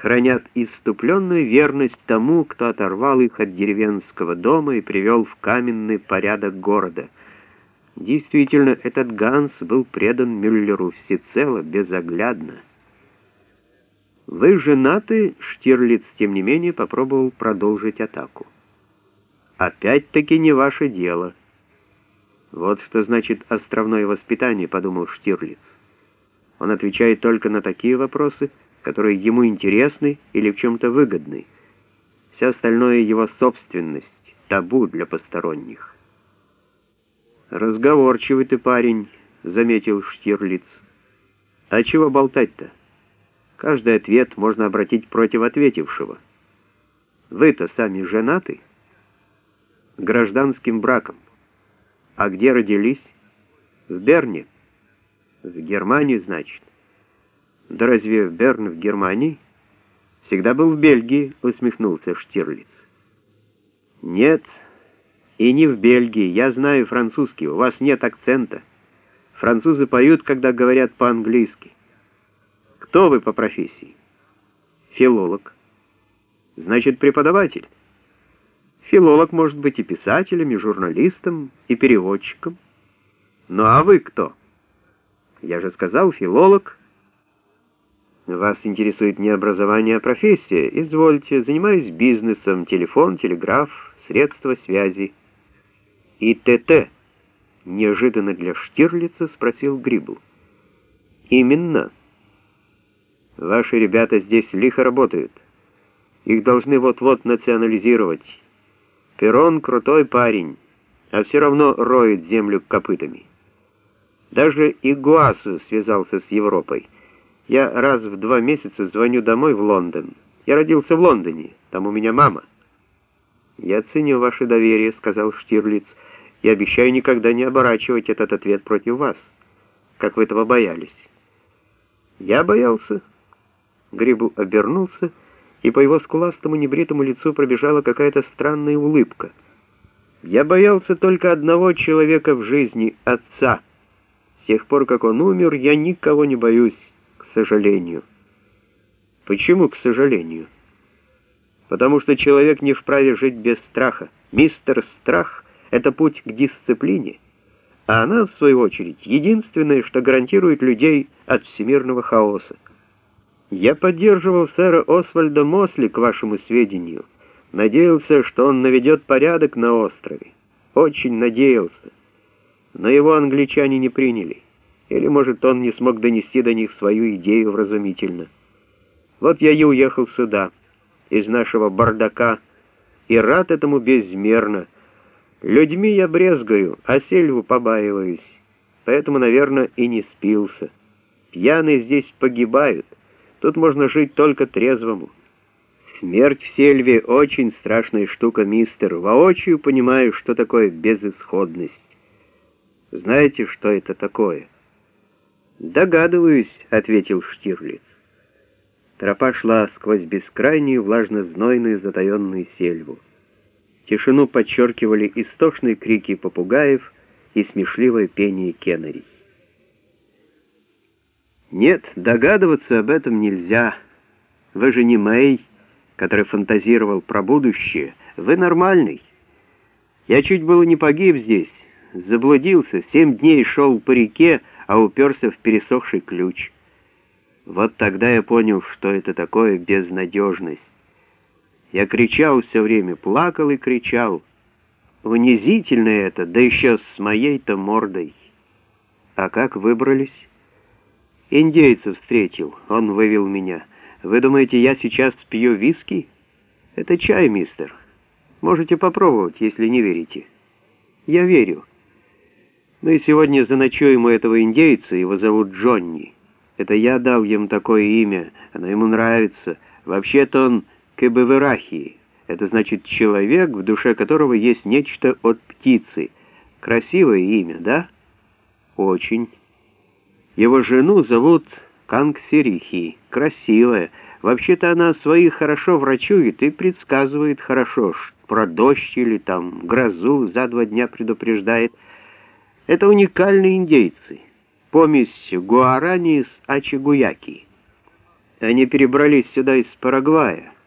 хранят иступленную верность тому, кто оторвал их от деревенского дома и привел в каменный порядок города. Действительно, этот Ганс был предан Мюллеру всецело, безоглядно. «Вы женаты?» — Штирлиц, тем не менее, попробовал продолжить атаку. «Опять-таки не ваше дело». «Вот что значит островное воспитание», — подумал Штирлиц. Он отвечает только на такие вопросы, которые ему интересны или в чем-то выгодны. Все остальное — его собственность, табу для посторонних. «Разговорчивый ты парень», — заметил Штирлиц. «А чего болтать-то? Каждый ответ можно обратить против ответившего. Вы-то сами женаты?» «Гражданским браком. А где родились?» «В Берне». В Германии, значит. Да разве Берн в Германии? Всегда был в Бельгии, усмехнулся Штирлиц. Нет, и не в Бельгии. Я знаю французский, у вас нет акцента. Французы поют, когда говорят по-английски. Кто вы по профессии? Филолог. Значит, преподаватель. Филолог может быть и писателем, и журналистом, и переводчиком. Ну а вы кто? Я же сказал, филолог. Вас интересует не образование, а профессия. Извольте, занимаюсь бизнесом, телефон, телеграф, средства связи. И ТТ. Неожиданно для Штирлица спросил Грибл. Именно. Ваши ребята здесь лихо работают. Их должны вот-вот национализировать. Перрон крутой парень, а все равно роет землю копытами. Даже Игуасу связался с Европой. Я раз в два месяца звоню домой в Лондон. Я родился в Лондоне, там у меня мама. «Я ценю ваше доверие», — сказал Штирлиц, — «и обещаю никогда не оборачивать этот ответ против вас, как вы этого боялись». «Я боялся». Грибу обернулся, и по его скуластому небритому лицу пробежала какая-то странная улыбка. «Я боялся только одного человека в жизни — отца» тех пор, как он умер, я никого не боюсь, к сожалению. Почему к сожалению? Потому что человек не вправе жить без страха. Мистер Страх — это путь к дисциплине, а она, в свою очередь, единственное, что гарантирует людей от всемирного хаоса. Я поддерживал сэра Освальда Мосли, к вашему сведению. Надеялся, что он наведет порядок на острове. Очень надеялся но его англичане не приняли. Или, может, он не смог донести до них свою идею вразумительно. Вот я и уехал сюда, из нашего бардака, и рад этому безмерно. Людьми я брезгаю, а сельву побаиваюсь, поэтому, наверное, и не спился. Пьяные здесь погибают, тут можно жить только трезвому. Смерть в сельве — очень страшная штука, мистер. Воочию понимаю, что такое безысходность. Знаете, что это такое?» «Догадываюсь», — ответил Штирлиц. Тропа шла сквозь бескрайнюю влажно-знойную затаенную сельву. Тишину подчеркивали истошные крики попугаев и смешливое пение кеннерей. «Нет, догадываться об этом нельзя. Вы же не Мэй, который фантазировал про будущее. Вы нормальный. Я чуть было не погиб здесь» заблудился, семь дней шел по реке, а уперся в пересохший ключ. Вот тогда я понял, что это такое безнадежность. Я кричал все время, плакал и кричал. Унизительно это, да еще с моей-то мордой. А как выбрались? Индейца встретил, он вывел меня. Вы думаете, я сейчас пью виски? Это чай, мистер. Можете попробовать, если не верите. Я верю. Ну и сегодня заночуем у этого индейца, его зовут Джонни. Это я дал ему такое имя, оно ему нравится. Вообще-то он Кебеверахи. Это значит человек, в душе которого есть нечто от птицы. Красивое имя, да? Очень. Его жену зовут Кангсерихи. Красивая. Вообще-то она своих хорошо врачует и предсказывает хорошо, про дождь или там грозу за два дня предупреждает. Это уникальные индейцы, помесь гуарани с ачигуяки. Они перебрались сюда из Парагвая.